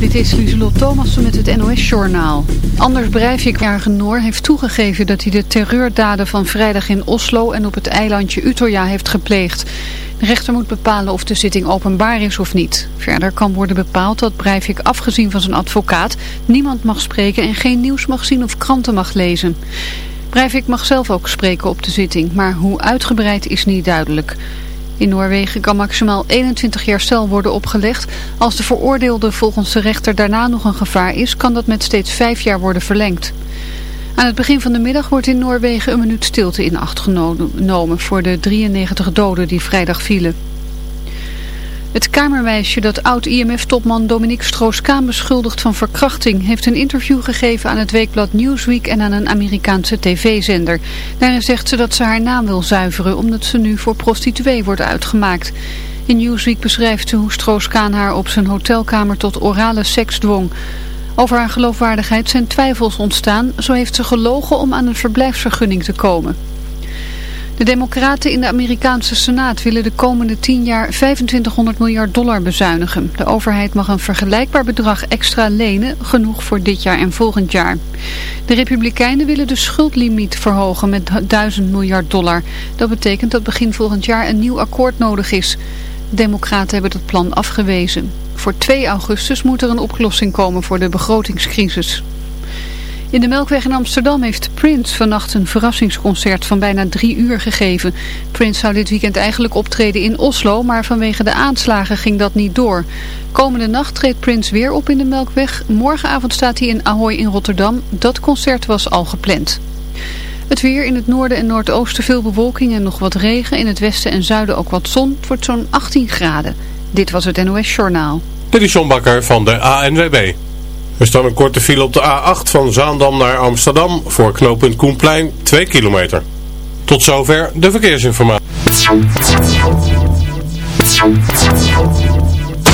Dit is Lieselot Thomassen met het NOS-journaal. Anders Breivik-jarige Noor heeft toegegeven dat hij de terreurdaden van vrijdag in Oslo en op het eilandje Utøya heeft gepleegd. De rechter moet bepalen of de zitting openbaar is of niet. Verder kan worden bepaald dat Breivik afgezien van zijn advocaat niemand mag spreken en geen nieuws mag zien of kranten mag lezen. Breivik mag zelf ook spreken op de zitting, maar hoe uitgebreid is niet duidelijk. In Noorwegen kan maximaal 21 jaar cel worden opgelegd. Als de veroordeelde volgens de rechter daarna nog een gevaar is, kan dat met steeds 5 jaar worden verlengd. Aan het begin van de middag wordt in Noorwegen een minuut stilte in acht genomen voor de 93 doden die vrijdag vielen. Het kamermeisje dat oud-IMF-topman Dominique Strauss-Kaan beschuldigt van verkrachting... heeft een interview gegeven aan het weekblad Newsweek en aan een Amerikaanse tv-zender. Daarin zegt ze dat ze haar naam wil zuiveren omdat ze nu voor prostituee wordt uitgemaakt. In Newsweek beschrijft ze hoe Strauss-Kaan haar op zijn hotelkamer tot orale seks dwong. Over haar geloofwaardigheid zijn twijfels ontstaan. Zo heeft ze gelogen om aan een verblijfsvergunning te komen. De democraten in de Amerikaanse Senaat willen de komende 10 jaar 2500 miljard dollar bezuinigen. De overheid mag een vergelijkbaar bedrag extra lenen, genoeg voor dit jaar en volgend jaar. De republikeinen willen de schuldlimiet verhogen met 1000 miljard dollar. Dat betekent dat begin volgend jaar een nieuw akkoord nodig is. De democraten hebben het plan afgewezen. Voor 2 augustus moet er een oplossing komen voor de begrotingscrisis. In de Melkweg in Amsterdam heeft Prince vannacht een verrassingsconcert van bijna drie uur gegeven. Prince zou dit weekend eigenlijk optreden in Oslo, maar vanwege de aanslagen ging dat niet door. Komende nacht treedt Prince weer op in de Melkweg. Morgenavond staat hij in Ahoy in Rotterdam. Dat concert was al gepland. Het weer in het noorden en noordoosten veel bewolking en nog wat regen. In het westen en zuiden ook wat zon. Het wordt zo'n 18 graden. Dit was het NOS Journaal. Dit is Bakker van de ANWB. Er staat een korte file op de A8 van Zaandam naar Amsterdam voor knooppunt Koenplein 2 kilometer. Tot zover de verkeersinformatie.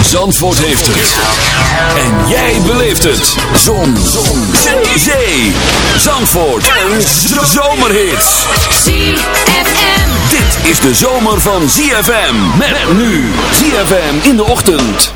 Zandvoort heeft het. En jij beleeft het. Zon. Zon. Zee. Zee. Zandvoort. Een zomerhit. ZFM. Dit is de zomer van ZFM. Met nu. ZFM in de ochtend.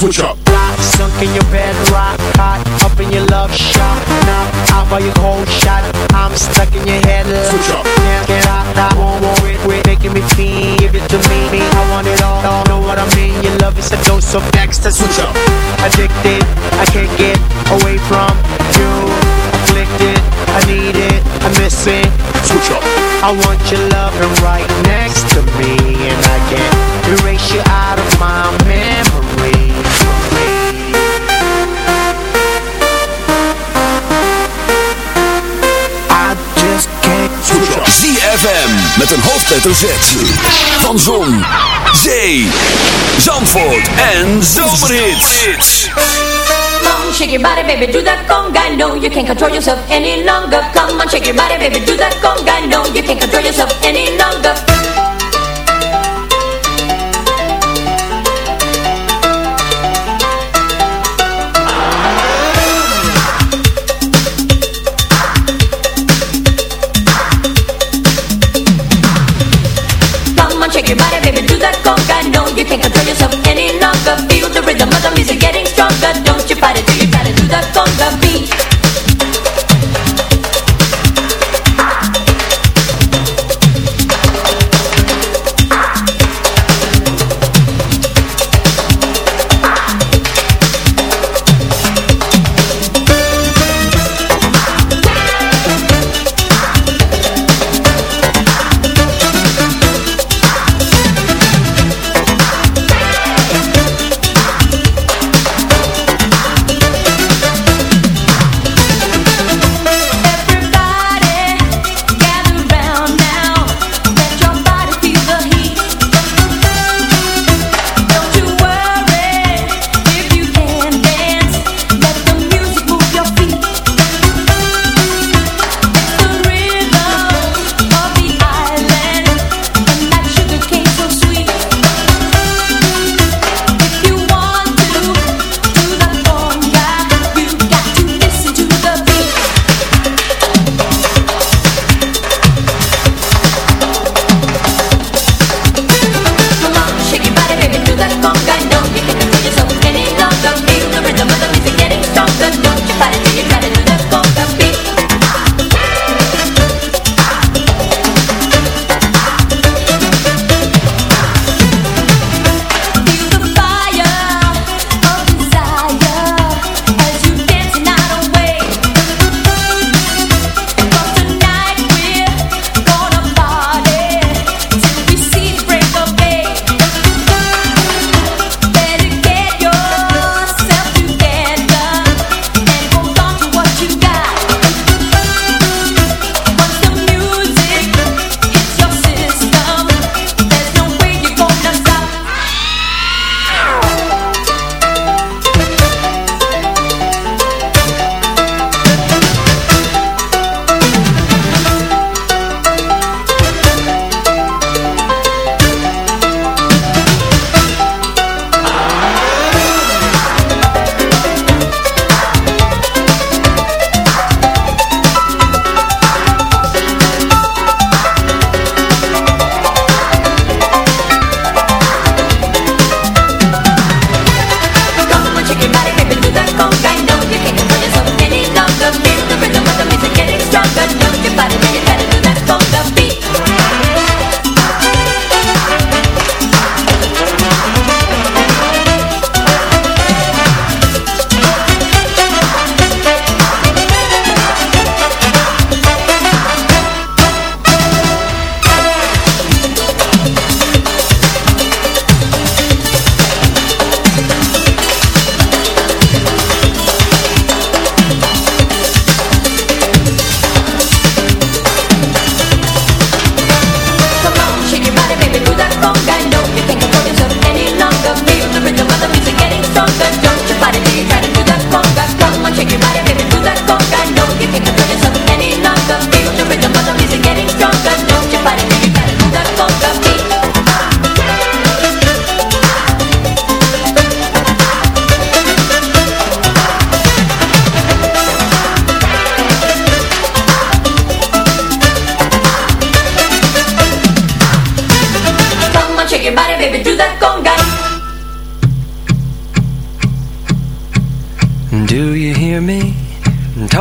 Switch up. Rock, sunk in your bed, rock hot, up in your love shot. Now, out by your whole shot, I'm stuck in your head. Switch up. Can't get out, I won't worry, quit making me feel. Give it to me, I want it all, all. Know what I mean? Your love is a dose of next Switch up. Addicted, I can't get away from you. Afflicted, I need it, I miss it. Switch up. I want your loving right next to me, and I can't erase you out of my memory. ZFM met een hoofdletter Z. Van Zon, Zee, Zandvoort en Zomerhits. Come on, shake your body, baby, do that conga. No, you can't control yourself any longer. Come on, shake your body, baby, do that conga. No, you can't control yourself any longer. The of music getting stronger. Don't you fight it, do you try to do that conga beat?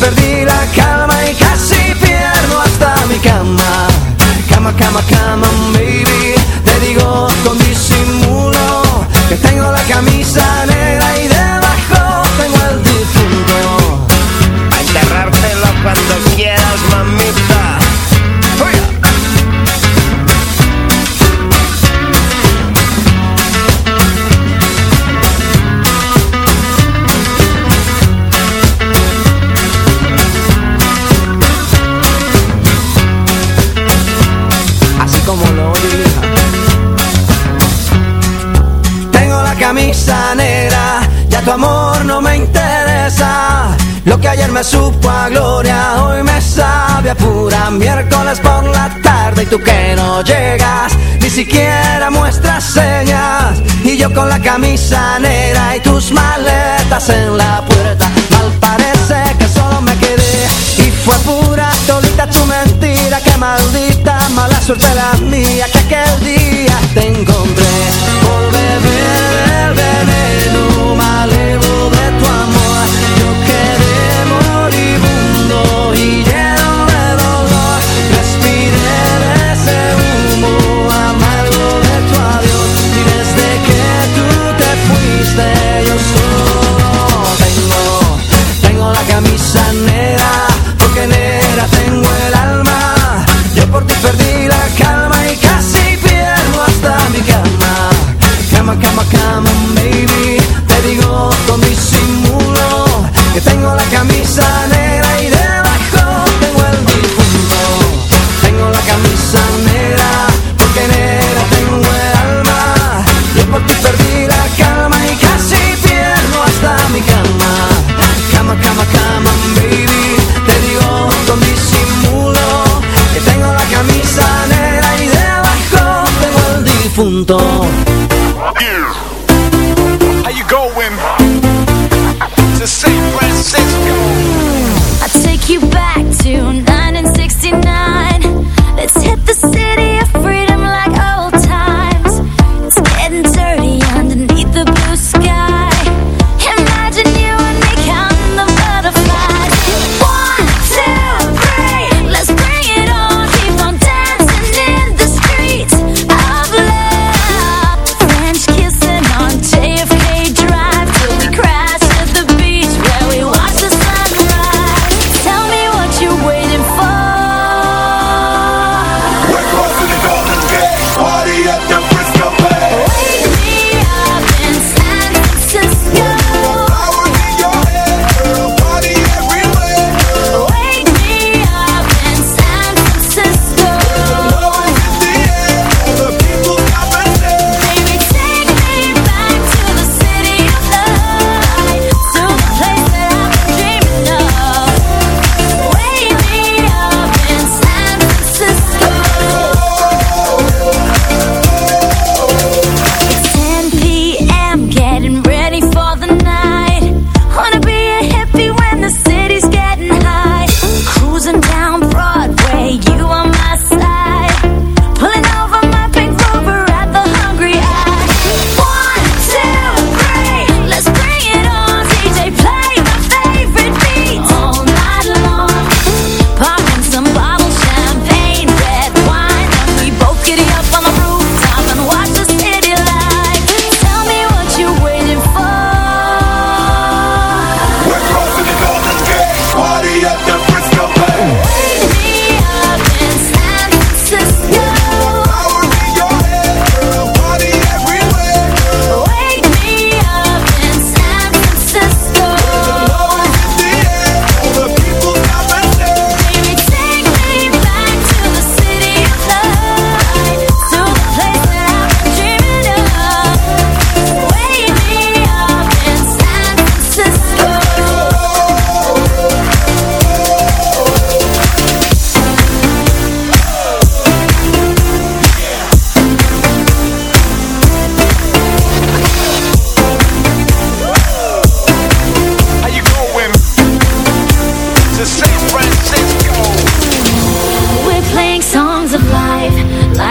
Perdí la calma y casi pierdo hasta mi cama. Cama, cama, cama, me me supo a gloria, hoy me sabe a pura miércoles por la tarde. Y tú que no llegas, ni siquiera muestras señas. Y yo con la camisa negra y tus maletas en la puerta. Zo.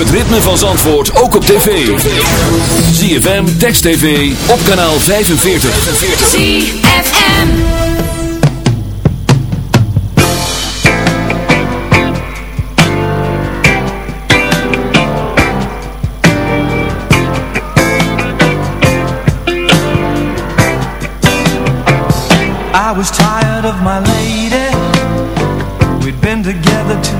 het ritme van Zandvoort ook op tv. ZFM, Text TV, op kanaal 45. ZFM. I was tired of my lady We'd been together too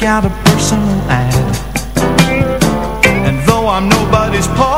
Out a personal ad. And though I'm nobody's poet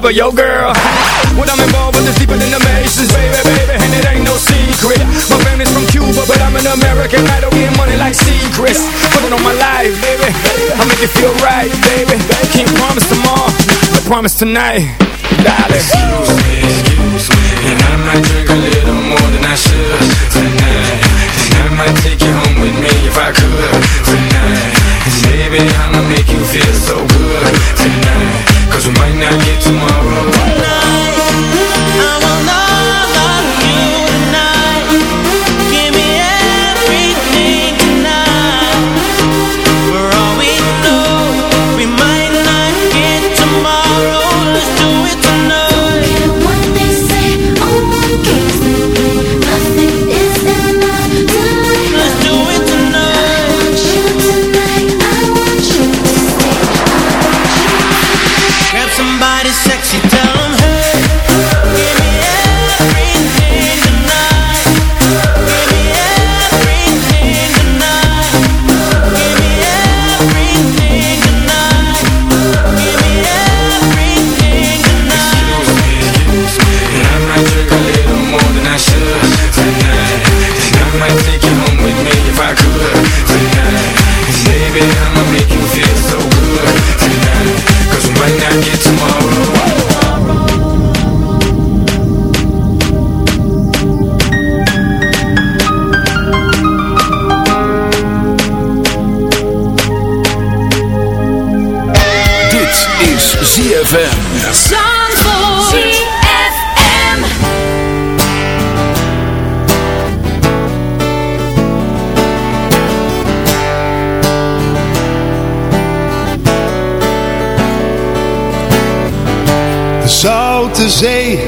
top of your girl. When I'm involved with this deeper than the Masons, baby, baby, and it ain't no secret. My family's from Cuba, but I'm an American. I don't get money like secrets. Put it on my life, baby. I make it feel right, baby. Can't promise tomorrow, but promise tonight, darling. Excuse me,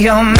your mind.